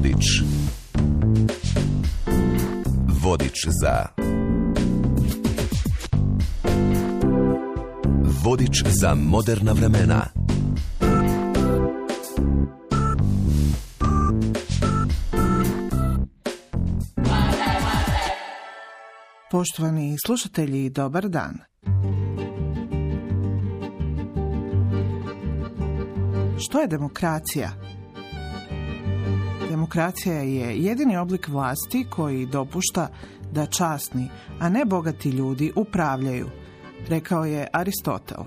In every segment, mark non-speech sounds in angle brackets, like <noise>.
Vodič Vodič za Vodič za moderna vremena Poštovani slušatelji, dobar dan. Što je demokracija? Demokracija je jedini oblik vlasti koji dopušta da časni, a ne bogati ljudi upravljaju, rekao je Aristotel.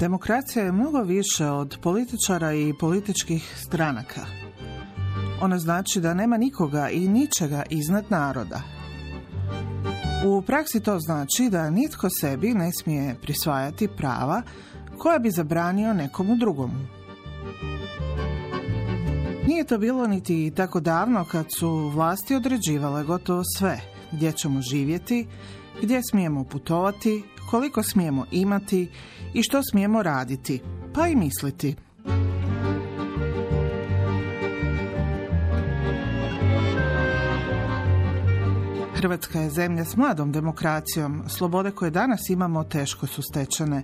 Demokracija je mnogo više od političara i političkih stranaka. Ona znači da nema nikoga i ničega iznad naroda. U praksi to znači da nitko sebi ne smije prisvajati prava koja bi zabranio nekomu drugomu. Nije to bilo niti tako davno kad su vlasti određivale gotovo sve, gdje ćemo živjeti, gdje smijemo putovati, koliko smijemo imati i što smijemo raditi, pa i misliti. Hrvatska je zemlja s mladom demokracijom. Slobode koje danas imamo teško su stečene.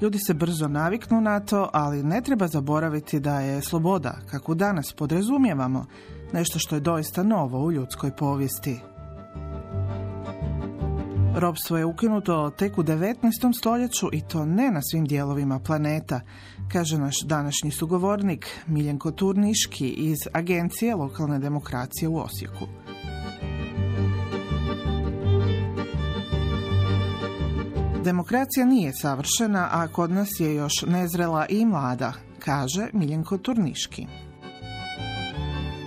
Ljudi se brzo naviknu na to, ali ne treba zaboraviti da je sloboda, kako danas podrazumijevamo, nešto što je doista novo u ljudskoj povijesti. Robstvo je ukinuto tek u 19. stoljeću i to ne na svim dijelovima planeta, kaže naš današnji sugovornik Miljenko Turniški iz Agencije lokalne demokracije u Osijeku. Demokracija nije savršena, a kod nas je još nezrela i mlada, kaže Miljenko Turniški.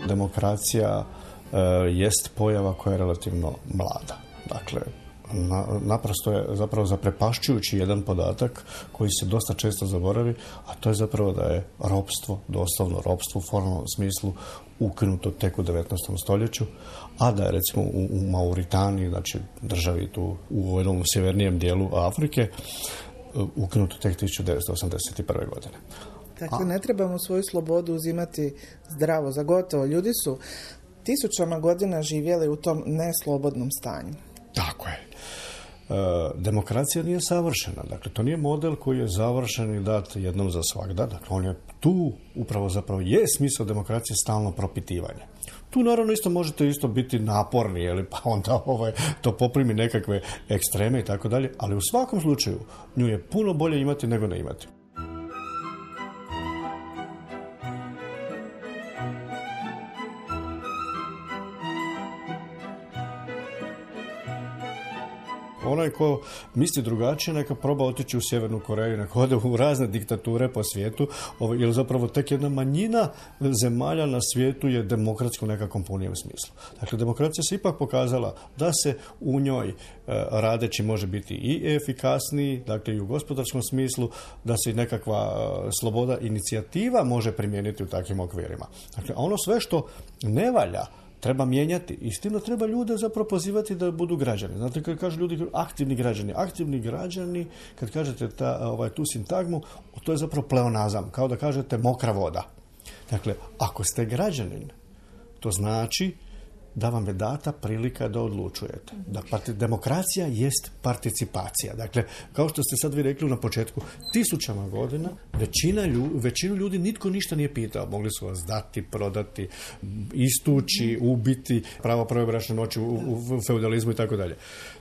Demokracija e, jest pojava koja je relativno mlada. Dakle, naprosto je zapravo zaprepašćujući jedan podatak koji se dosta često zaboravi, a to je zapravo da je ropstvo, doslovno ropstvo u formalnom smislu ukinuto tek u 19. stoljeću, a da je recimo u, u Mauritaniji, znači državi tu u jednom sjevernijem dijelu Afrike, e, ukinuto tek 1981. godine. Dakle, ne trebamo svoju slobodu uzimati zdravo za gotovo. Ljudi su tisućama godina živjeli u tom neslobodnom stanju. Tako je. E, demokracija nije savršena. Dakle, to nije model koji je završen i dat jednom za svakda. Dakle, on je tu upravo zapravo je smisao demokracije stalno propitivanje. Tu naravno isto možete isto biti naporni, jeli, pa onda ovaj, to poprimi nekakve ekstreme i tako dalje, ali u svakom slučaju nju je puno bolje imati nego ne imati. Onaj ko misli drugačije, neka proba otići u Sjevernu Koreju, neka ode u razne diktature po svijetu, jer zapravo tek jedna manjina zemalja na svijetu je demokratsko u nekakvom punijem smislu. Dakle, demokracija se ipak pokazala da se u njoj e, radeći može biti i efikasniji, dakle i u gospodarskom smislu, da se nekakva e, sloboda inicijativa može primijeniti u takvim okvirima. Dakle, ono sve što ne valja, treba mijenjati i s tim treba ljude zapravo pozivati da budu građani. Znate, kad kažu ljudi aktivni građani, aktivni građani, kad kažete ta, ovaj, tu sintagmu, to je zapravo pleonazam, kao da kažete mokra voda. Dakle, ako ste građanin, to znači da vam je data prilika da odlučujete. Da demokracija jest participacija. Dakle, kao što ste sad vi rekli na početku, tisućama godina većina većinu ljudi nitko ništa nije pitao. Mogli su vas dati, prodati, istući, ubiti, pravo prve bračne noći u, u feudalizmu i tako dalje.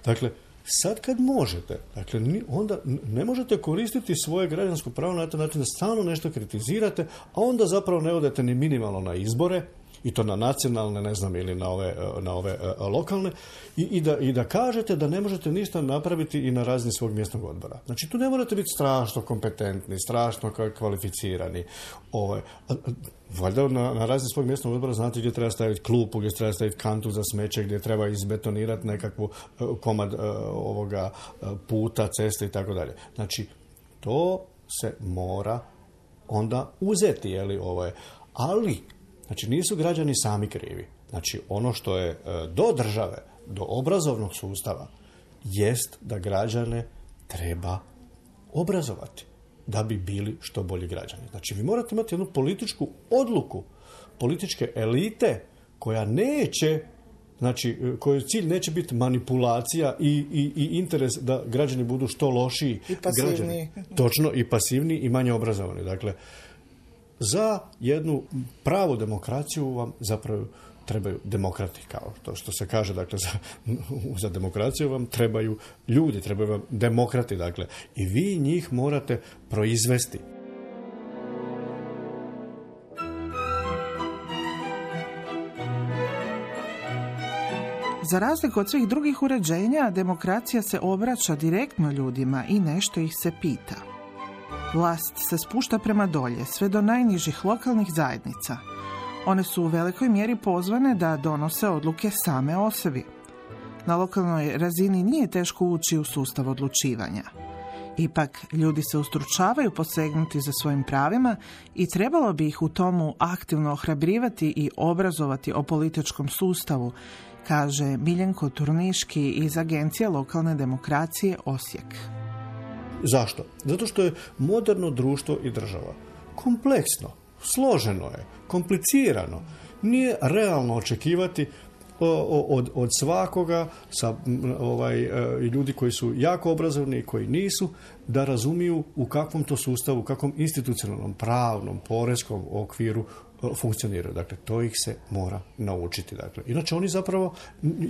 Dakle, Sad kad možete, dakle, onda ne možete koristiti svoje građansko pravo na taj način da stalno nešto kritizirate, a onda zapravo ne odete ni minimalno na izbore, i to na nacionalne, ne znam, ili na ove, na ove e, lokalne, i, i, da, i da kažete da ne možete ništa napraviti i na razini svog mjesnog odbora. Znači, tu ne morate biti strašno kompetentni, strašno kvalificirani. Ove, valjda na, na razini svog mjesnog odbora znate gdje treba staviti klupu, gdje treba staviti kantu za smeće, gdje treba izbetonirati nekakvu e, komad e, ovoga puta, ceste i tako dalje. Znači, to se mora onda uzeti, je li, ovo je. Ali, Znači nisu građani sami krivi. Znači ono što je e, do države, do obrazovnog sustava, jest da građane treba obrazovati. da bi bili što bolji građani. Znači, vi morate imati jednu političku odluku političke elite koja neće znači koji cilj neće biti manipulacija i, i, i interes da građani budu što lošiji I pasivni. građani. Točno i pasivni i manje obrazovani. Dakle, za jednu pravu demokraciju vam zapravo trebaju demokrati, kao to što se kaže, dakle, za, <laughs> za demokraciju vam trebaju ljudi, trebaju vam demokrati, dakle, i vi njih morate proizvesti. Za razliku od svih drugih uređenja, demokracija se obraća direktno ljudima i nešto ih se pita. Vlast se spušta prema dolje, sve do najnižih lokalnih zajednica. One su u velikoj mjeri pozvane da donose odluke same o sebi. Na lokalnoj razini nije teško ući u sustav odlučivanja. Ipak, ljudi se ustručavaju posegnuti za svojim pravima i trebalo bi ih u tomu aktivno ohrabrivati i obrazovati o političkom sustavu, kaže Miljenko Turniški iz Agencije lokalne demokracije Osijek. Zašto? Zato što je moderno društvo i država kompleksno, složeno je, komplicirano. Nije realno očekivati od, od svakoga sa ovaj, e, ljudi koji su jako obrazovni i koji nisu da razumiju u kakvom to sustavu, u kakvom institucionalnom, pravnom, porezkom okviru funkcioniraju. Dakle, to ih se mora naučiti. Dakle, inače oni zapravo,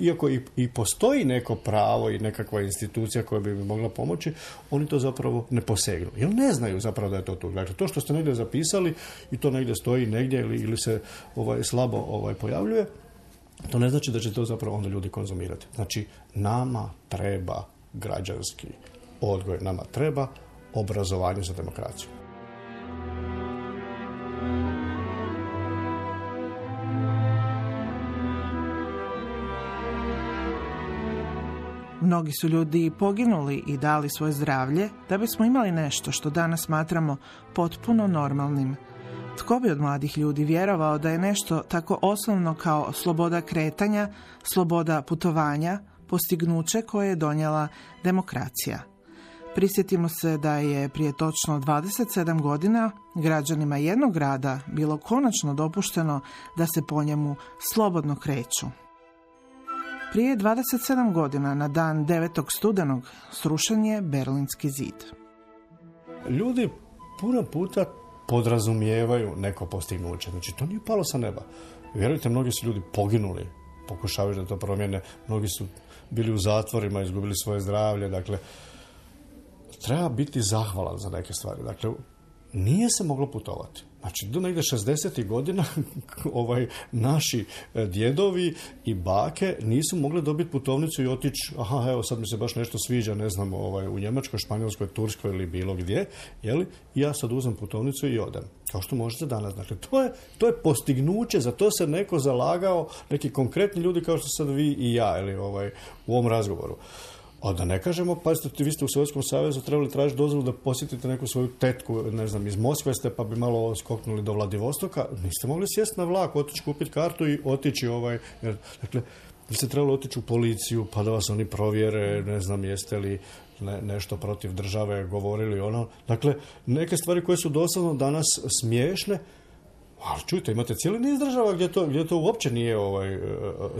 iako i, i postoji neko pravo i nekakva institucija koja bi mogla pomoći, oni to zapravo ne posegnu. Jer ne znaju zapravo da je to tu. Dakle, to što ste negdje zapisali i to negdje stoji negdje ili, ili se ovaj, slabo ovaj, pojavljuje, to ne znači da će to zapravo onda ljudi konzumirati. Znači, nama treba građanski odgoj, nama treba obrazovanje za demokraciju. Mnogi su ljudi poginuli i dali svoje zdravlje da bismo imali nešto što danas smatramo potpuno normalnim. Tko bi od mladih ljudi vjerovao da je nešto tako osnovno kao sloboda kretanja, sloboda putovanja, postignuće koje je donijela demokracija. Prisjetimo se da je prije točno 27 godina građanima jednog grada bilo konačno dopušteno da se po njemu slobodno kreću. Prije 27 godina, na dan 9. studenog, srušen je Berlinski zid. Ljudi puno puta podrazumijevaju neko postignuće. Znači, to nije palo sa neba. Vjerujte, mnogi su ljudi poginuli, pokušavaju da to promijene. Mnogi su bili u zatvorima, izgubili svoje zdravlje. Dakle, treba biti zahvalan za neke stvari. Dakle, nije se moglo putovati. Znači, do negdje 60. godina <laughs> ovaj, naši e, djedovi i bake nisu mogli dobiti putovnicu i otići, aha, evo, sad mi se baš nešto sviđa, ne znam, ovaj, u Njemačkoj, Španjolskoj, Turskoj ili bilo gdje, jeli? Ja sad uzem putovnicu i odem. Kao što možete danas. Dakle, to je, to je postignuće, za to se neko zalagao, neki konkretni ljudi kao što sad vi i ja, ili ovaj, u ovom razgovoru. A da ne kažemo, pazite, vi ste u Sovjetskom savezu trebali tražiti dozvolu da posjetite neku svoju tetku, ne znam, iz Moskve ste pa bi malo skoknuli do Vladivostoka, niste mogli sjesti na vlak, otići kupiti kartu i otići ovaj, jer, dakle, vi ste trebali otići u policiju pa da vas oni provjere, ne znam, jeste li nešto protiv države govorili, ono. Dakle, neke stvari koje su doslovno danas smiješne, ali čujte, imate cijeli niz država gdje to, gdje to uopće nije ovaj, e, e,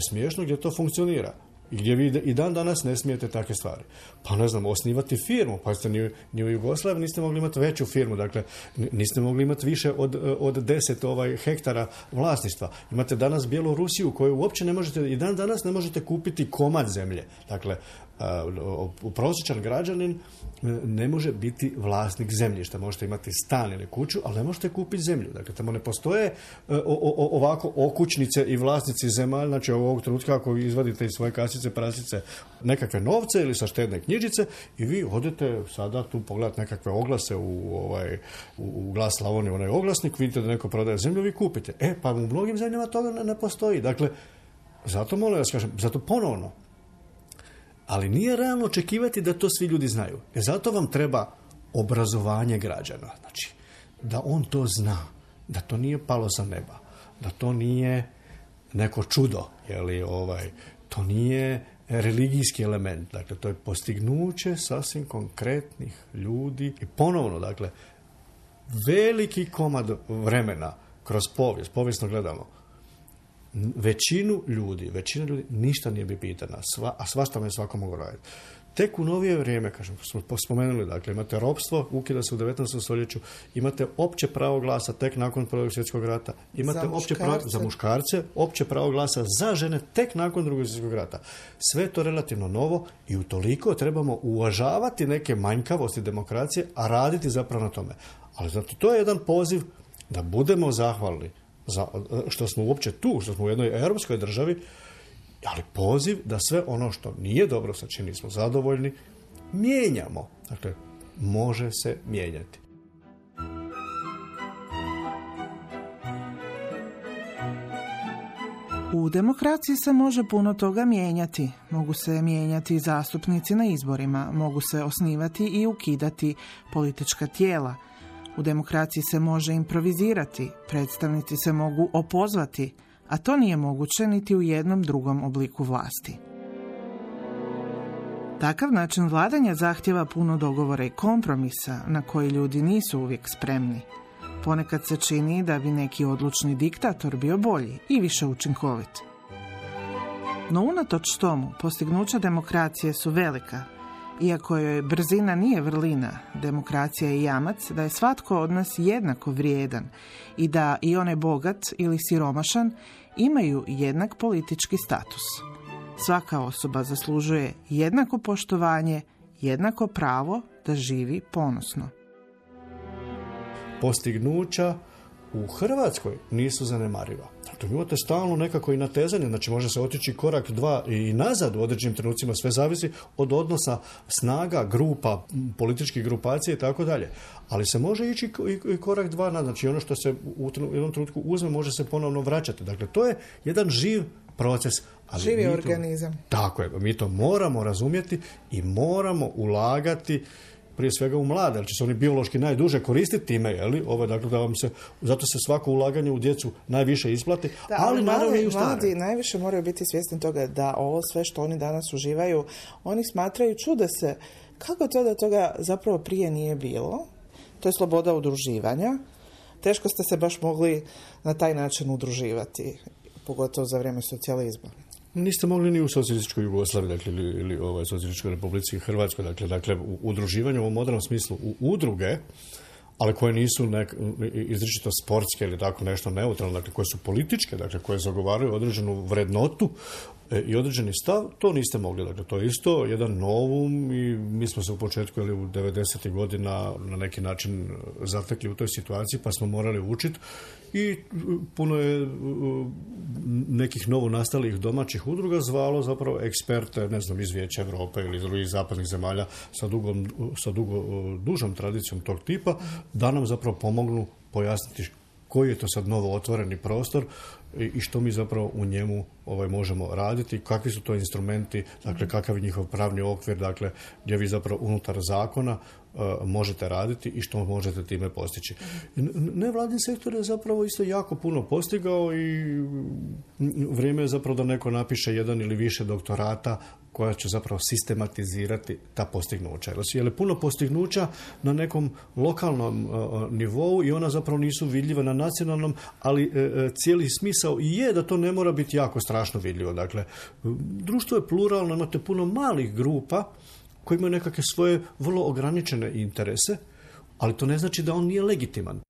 smiješno, gdje to funkcionira. Gdje vi i dan danas ne smijete takve stvari. Pa ne znam, osnivati firmu. Pa ste ni, ni u Jugoslaviji niste mogli imati veću firmu. Dakle, niste mogli imati više od, od deset ovaj, hektara vlasništva. Imate danas Bjelorusiju koju uopće ne možete, i dan danas ne možete kupiti komad zemlje. Dakle, prosječan građanin e, ne može biti vlasnik zemljišta. Možete imati stan ili kuću, ali ne možete kupiti zemlju. Dakle, tamo ne postoje e, ovako okućnice i vlasnici zemalja, znači ovog trenutka ako izvadite iz svoje kasice, prasice nekakve novce ili sa štedne knjižice i vi odete sada tu pogledati nekakve oglase u, ovaj, u, glas Slavonije, onaj oglasnik, vidite da neko prodaje zemlju, vi kupite. E, pa u mnogim zemljama toga ne, ne postoji. Dakle, zato molim vas kažem, zato ponovno, ali nije realno očekivati da to svi ljudi znaju. E zato vam treba obrazovanje građana. Znači, da on to zna, da to nije palo sa neba, da to nije neko čudo, li ovaj, to nije religijski element. Dakle, to je postignuće sasvim konkretnih ljudi i ponovno, dakle, veliki komad vremena kroz povijest, povijesno gledamo, većinu ljudi, većina ljudi ništa nije bi pitana, sva, a svašta me svako mogu raditi. Tek u novije vrijeme, kažem, smo spomenuli, dakle, imate ropstvo, ukida se u 19. stoljeću, imate opće pravo glasa tek nakon Prvog svjetskog rata, imate Za opće pravo za muškarce, opće pravo glasa za žene tek nakon Drugog svjetskog rata. Sve je to relativno novo i utoliko trebamo uvažavati neke manjkavosti demokracije, a raditi zapravo na tome. Ali zato to je jedan poziv da budemo zahvalni za što smo uopće tu, što smo u jednoj europskoj državi, ali poziv da sve ono što nije dobro, sa čim nismo zadovoljni, mijenjamo. Dakle, može se mijenjati. U demokraciji se može puno toga mijenjati. Mogu se mijenjati zastupnici na izborima, mogu se osnivati i ukidati politička tijela. U demokraciji se može improvizirati, predstavnici se mogu opozvati, a to nije moguće niti u jednom drugom obliku vlasti. Takav način vladanja zahtjeva puno dogovora i kompromisa na koji ljudi nisu uvijek spremni. Ponekad se čini da bi neki odlučni diktator bio bolji i više učinkovit. No unatoč tomu, postignuća demokracije su velika. Iako joj brzina nije vrlina, demokracija je jamac da je svatko od nas jednako vrijedan i da i onaj bogat ili siromašan imaju jednak politički status. Svaka osoba zaslužuje jednako poštovanje, jednako pravo da živi ponosno. Postignuća u Hrvatskoj nisu zanemariva. Dakle, imate stalno nekako i natezanje, znači može se otići korak dva i nazad u određenim trenucima, sve zavisi od odnosa snaga, grupa, političkih grupacija i tako dalje. Ali se može ići i- korak dva nazad, znači ono što se u jednom trenutku uzme može se ponovno vraćati. Dakle, to je jedan živ proces. Ali Živi mi to- organizam. tako je, mi to moramo razumjeti i moramo ulagati prije svega u mlade, jer će se oni biološki najduže koristiti time, je li? Ovo dakle da vam se, zato se svako ulaganje u djecu najviše isplati, Da, ali naravno mladi, i u stare. mladi najviše moraju biti svjesni toga da ovo sve što oni danas uživaju, oni smatraju, čude se, kako to da toga zapravo prije nije bilo? To je sloboda udruživanja. Teško ste se baš mogli na taj način udruživati, pogotovo za vrijeme socijalizma. Niste mogli ni u socijalističkoj Jugoslaviji, dakle, ili, ili ovaj, socijalističkoj republici Hrvatskoj, dakle, dakle, u udruživanju u modernom smislu u udruge, ali koje nisu nek, izričito sportske ili tako nešto neutralno, dakle, koje su političke, dakle, koje zagovaraju određenu vrednotu i određeni stav, to niste mogli. Dakle, to je isto jedan novum i mi smo se u početku ili u 90. godina na neki način e, zatekli u toj situaciji, pa smo morali učiti i uh, puno je nekih novo nastalih domaćih udruga zvalo zapravo eksperte, ne znam, iz Vijeća Europe ili iz drugih zapadnih zemalja sa, dugom, sa dugo, dužom tradicijom tog tipa, da nam zapravo pomognu pojasniti koji je to sad novo otvoreni prostor i što mi zapravo u njemu ovaj, možemo raditi, kakvi su to instrumenti, dakle kakav je njihov pravni okvir, dakle gdje vi zapravo unutar zakona e, možete raditi i što možete time postići. Nevladin sektor je zapravo isto jako puno postigao i vrijeme je zapravo da neko napiše jedan ili više doktorata koja će zapravo sistematizirati ta postignuća. Jer je puno postignuća na nekom lokalnom e, e, nivou i ona zapravo nisu vidljiva na nacionalnom, ali e, cijeli smisao i je da to ne mora biti jako strašno vidljivo. Dakle, društvo je pluralno, imate puno malih grupa koji imaju nekakve svoje vrlo ograničene interese, ali to ne znači da on nije legitiman.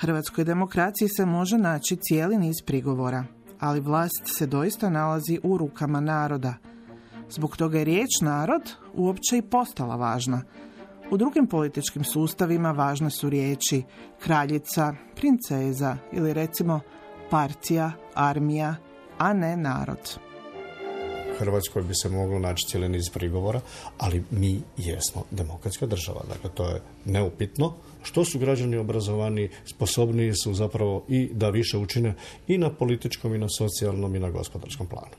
Hrvatskoj demokraciji se može naći cijeli niz prigovora, ali vlast se doista nalazi u rukama naroda. Zbog toga je riječ narod uopće i postala važna. U drugim političkim sustavima važne su riječi kraljica, princeza ili recimo partija, armija, a ne narod. Hrvatskoj bi se moglo naći cijeli niz prigovora, ali mi jesmo demokratska država. Dakle, to je neupitno. Što su građani obrazovani, sposobniji su zapravo i da više učine i na političkom, i na socijalnom, i na gospodarskom planu.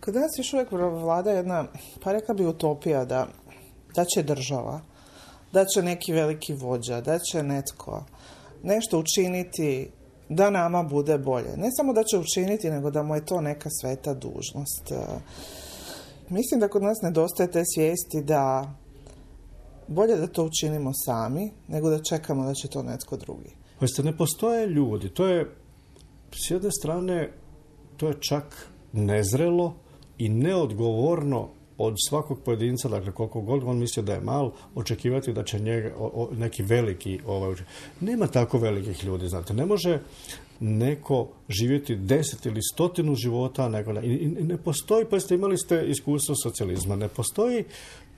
Kod nas još uvijek vlada jedna, pa rekla bi utopija da, da će država da će neki veliki vođa, da će netko nešto učiniti da nama bude bolje. Ne samo da će učiniti, nego da mu je to neka sveta dužnost. Mislim da kod nas nedostaje te svijesti da bolje da to učinimo sami, nego da čekamo da će to netko drugi. Pazite, ne postoje ljudi. To je, s jedne strane, to je čak nezrelo i neodgovorno od svakog pojedinca, dakle koliko god on mislio da je mal, očekivati da će njega, neki veliki ovaj, nema tako velikih ljudi, znate, ne može neko živjeti deset ili stotinu života, nego i, i ne postoji, pa ste imali ste iskustvo socijalizma, ne postoji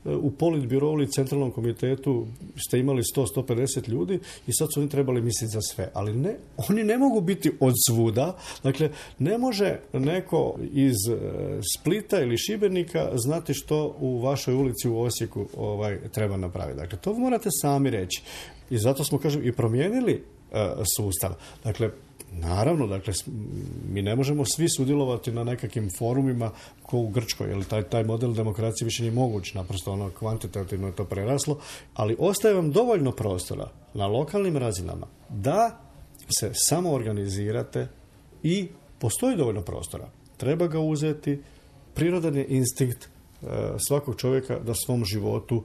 u politbirovu ili centralnom komitetu ste imali 100-150 ljudi i sad su oni trebali misliti za sve. Ali ne, oni ne mogu biti od svuda. Dakle, ne može neko iz e, Splita ili Šibenika znati što u vašoj ulici u Osijeku ovaj, treba napraviti. Dakle, to morate sami reći. I zato smo, kažem, i promijenili e, sustav. Dakle, Naravno, dakle, mi ne možemo svi sudjelovati na nekakvim forumima ko u Grčkoj, jer taj, taj model demokracije više nije moguć, naprosto ono kvantitativno je to preraslo, ali ostaje vam dovoljno prostora na lokalnim razinama da se samo organizirate i postoji dovoljno prostora. Treba ga uzeti, prirodan je instinkt e, svakog čovjeka da svom životu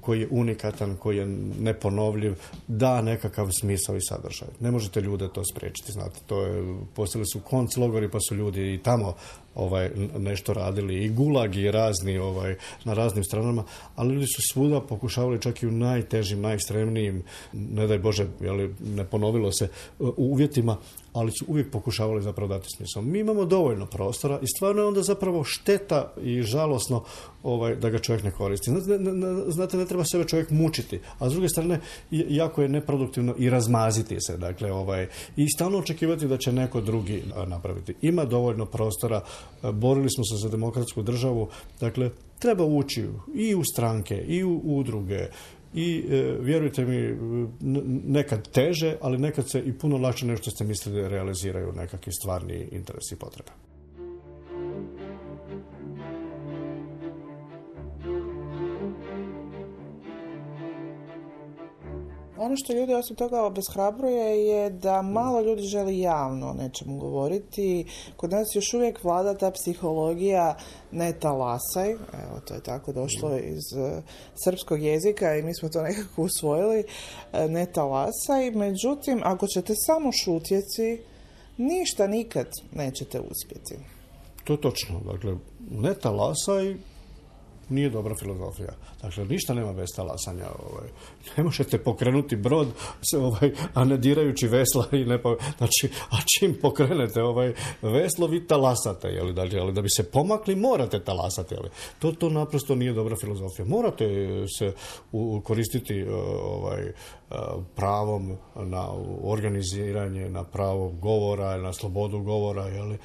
koji je unikatan, koji je neponovljiv, da nekakav smisao i sadržaj. Ne možete ljude to spriječiti, znate, to je, postali su konc logori pa su ljudi i tamo ovaj nešto radili i gulag i razni ovaj na raznim stranama, ali ljudi su svuda pokušavali čak i u najtežim, najekstremnijim, ne daj Bože, jeli, ne ponovilo se uvjetima, ali su uvijek pokušavali zapravo dati smisao. Mi imamo dovoljno prostora i stvarno je onda zapravo šteta i žalosno ovaj, da ga čovjek ne koristi. Znate, ne, znate, ne treba sebe čovjek mučiti, a s druge strane jako je neproduktivno i razmaziti se, dakle, ovaj, i stalno očekivati da će neko drugi napraviti. Ima dovoljno prostora, borili smo se za demokratsku državu, dakle, treba ući i u stranke, i u udruge, i e, vjerujte mi nekad teže, ali nekad se i puno lakše nešto ste mislili realiziraju nekakvi stvarni interesi i potrebe. Ono što ljudi osim toga obeshrabruje je da malo ljudi želi javno o nečemu govoriti. Kod nas još uvijek vlada ta psihologija ne talasaj, evo to je tako došlo iz uh, srpskog jezika i mi smo to nekako usvojili, uh, ne talasaj. Međutim, ako ćete samo šutjeci, ništa nikad nećete uspjeti. To je točno. Dakle, ne talasaj nije dobra filozofija. Dakle, ništa nema bez talasanja. Ovaj. Ne možete pokrenuti brod ovaj, a ne dirajući vesla i ne Znači, a čim pokrenete ovaj veslo, vi talasate. Jeli, dakle, ali da bi se pomakli, morate talasati. Jeli. To, to naprosto nije dobra filozofija. Morate se koristiti e, ovaj, pravom na organiziranje, na pravo govora, na slobodu govora, jeli,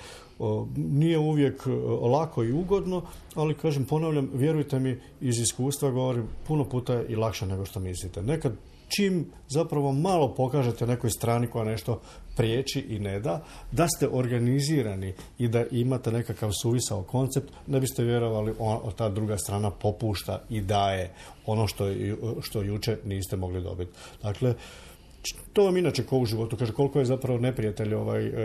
nije uvijek e, lako i ugodno, ali kažem, ponavljam, vjerujte mi, iz iskustva govorim, puno puta je i lakše nego što mislite. Nekad čim zapravo malo pokažete nekoj strani koja nešto priječi i ne da, da ste organizirani i da imate nekakav suvisao koncept, ne biste vjerovali o, ta druga strana popušta i daje ono što, što juče niste mogli dobiti. Dakle, to vam inače ko u životu, kaže koliko je zapravo neprijatelj ovaj, e, e,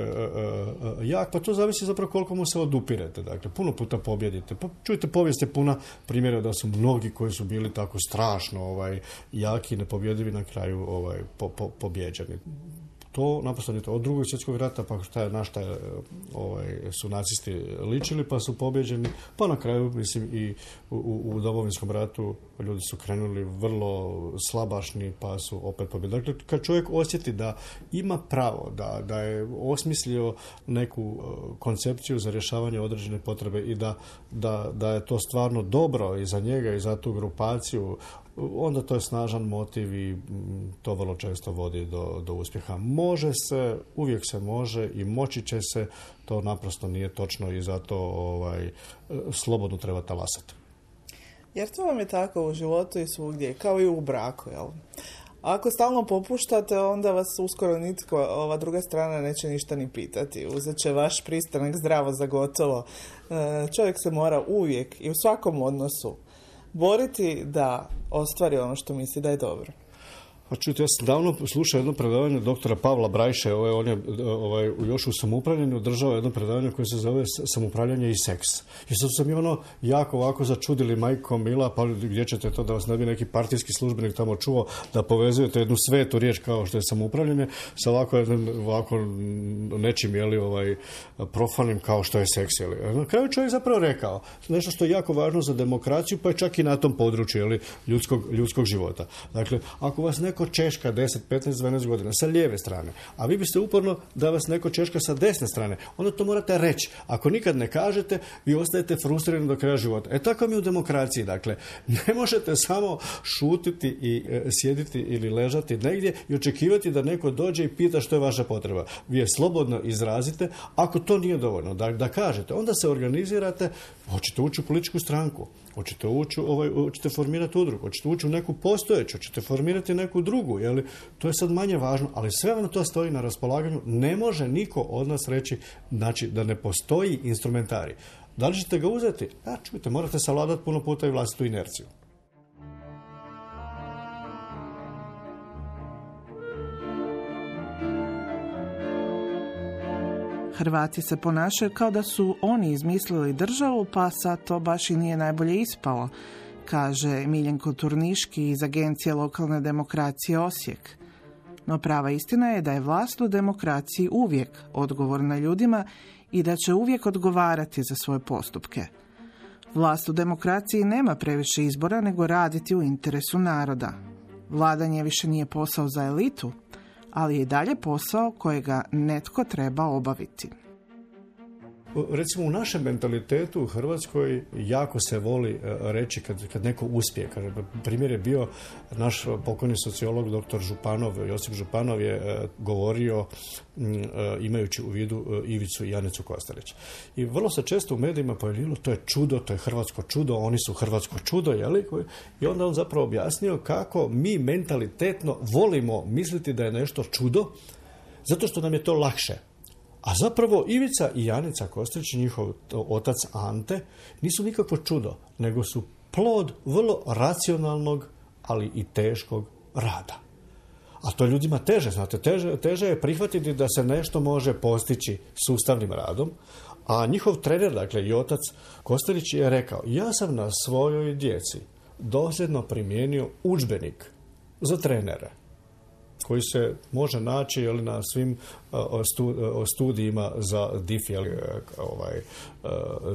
e, jak, pa to zavisi zapravo koliko mu se odupirete. Dakle, puno puta pobjedite. Pa, čujte, povijest je puna primjera da su mnogi koji su bili tako strašno ovaj, jaki nepobjedivi na kraju ovaj, po, po, pobjeđeni to naprosto nije to. Od drugog svjetskog rata, pa šta je, na šta je, ovaj, su nacisti ličili, pa su pobjeđeni, pa na kraju, mislim, i u, u Domovinskom ratu ljudi su krenuli vrlo slabašni, pa su opet pobjedili. Dakle, kad čovjek osjeti da ima pravo, da, da je osmislio neku uh, koncepciju za rješavanje određene potrebe i da, da, da je to stvarno dobro i za njega i za tu grupaciju, onda to je snažan motiv i mm, to vrlo često vodi do, do uspjeha. Može se, uvijek se može i moći će se, to naprosto nije točno i zato ovaj, slobodno treba talasati. Jer to vam je tako u životu i svugdje, kao i u braku, jel? Ako stalno popuštate, onda vas uskoro nitko, ova druga strana neće ništa ni pitati. Uzet će vaš pristanak zdravo za gotovo. E, čovjek se mora uvijek i u svakom odnosu boriti da ostvari ono što misli da je dobro. Pa čujte, ja sam davno slušao jedno predavanje doktora Pavla Brajše, ovaj, on je ovaj, još u samoupravljanju održao jedno predavanje koje se zove samoupravljanje i seks. I sad sam mi ono jako ovako začudili majko Mila, pa gdje ćete to da vas ne bi neki partijski službenik tamo čuo da povezujete jednu svetu riječ kao što je samoupravljanje sa ovako, ovako nečim jeli, ovaj, profanim kao što je seks. Jeli. Na kraju čovjek zapravo rekao nešto što je jako važno za demokraciju, pa je čak i na tom području jeli, ljudskog, ljudskog života. Dakle, ako vas neko neko češka 10, 15, 12 godina sa lijeve strane, a vi biste uporno da vas neko češka sa desne strane, onda to morate reći. Ako nikad ne kažete, vi ostajete frustrirani do kraja života. E tako mi u demokraciji, dakle, ne možete samo šutiti i e, sjediti ili ležati negdje i očekivati da neko dođe i pita što je vaša potreba. Vi je slobodno izrazite, ako to nije dovoljno, da, da kažete, onda se organizirate, hoćete ući u političku stranku, hoćete ući, ovaj, hoćete formirati udrugu, hoćete ući u neku postojeću, hoćete formirati neku drugu, je to je sad manje važno, ali sve vam to stoji na raspolaganju, ne može niko od nas reći znači, da ne postoji instrumentari. Da li ćete ga uzeti? Ja, čujte, morate savladati puno puta i vlastitu inerciju. Hrvati se ponašaju kao da su oni izmislili državu, pa sad to baš i nije najbolje ispalo, kaže Miljenko Turniški iz Agencije lokalne demokracije Osijek. No prava istina je da je vlast u demokraciji uvijek odgovorna ljudima i da će uvijek odgovarati za svoje postupke. Vlast u demokraciji nema previše izbora nego raditi u interesu naroda. Vladanje više nije posao za elitu, ali je i dalje posao kojega netko treba obaviti. Recimo u našem mentalitetu u Hrvatskoj jako se voli e, reći kad, kad neko uspije. Primjer je bio naš pokojni sociolog dr. Županov, Josip Županov je e, govorio e, imajući u vidu Ivicu i Janicu Kostarić. I vrlo se često u medijima pojavilo to je čudo, to je hrvatsko čudo, oni su hrvatsko čudo, jeli? I onda on zapravo objasnio kako mi mentalitetno volimo misliti da je nešto čudo, zato što nam je to lakše. A zapravo Ivica i Janica Kostrić njihov otac Ante nisu nikakvo čudo, nego su plod vrlo racionalnog, ali i teškog rada. A to ljudima teže, znate, teže, teže je prihvatiti da se nešto može postići sustavnim radom, a njihov trener, dakle i otac Kostelić je rekao, ja sam na svojoj djeci dosljedno primijenio udžbenik za trenere koji se može naći jeli, na svim studijima za DIF, jeli, ovaj,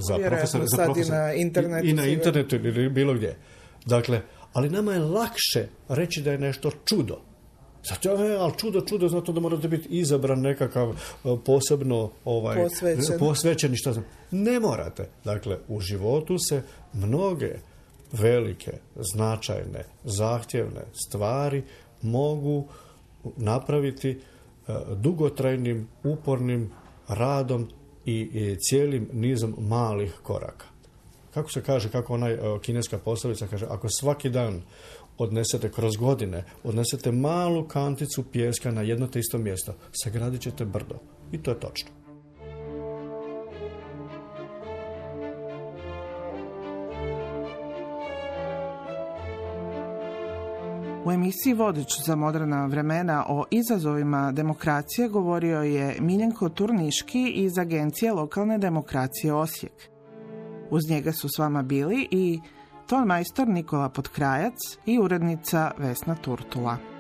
za profesor, za profesor, na internetu. I, na internetu ili bilo gdje. Dakle, ali nama je lakše reći da je nešto čudo. Zato, e, ali čudo, čudo, zato da morate biti izabran nekakav posebno ovaj, posvećen. posvećeni, šta znam. Ne morate. Dakle, u životu se mnoge velike, značajne, zahtjevne stvari mogu napraviti e, dugotrajnim, upornim radom i cijelim nizom malih koraka. Kako se kaže, kako onaj e, kineska poslovica kaže, ako svaki dan odnesete kroz godine, odnesete malu kanticu pjeska na jedno te isto mjesto, sagradit ćete brdo. I to je točno. U emisiji Vodič za moderna vremena o izazovima demokracije govorio je Miljenko Turniški iz Agencije lokalne demokracije Osijek. Uz njega su s vama bili i ton majstor Nikola Potkrajac i urednica Vesna Turtula.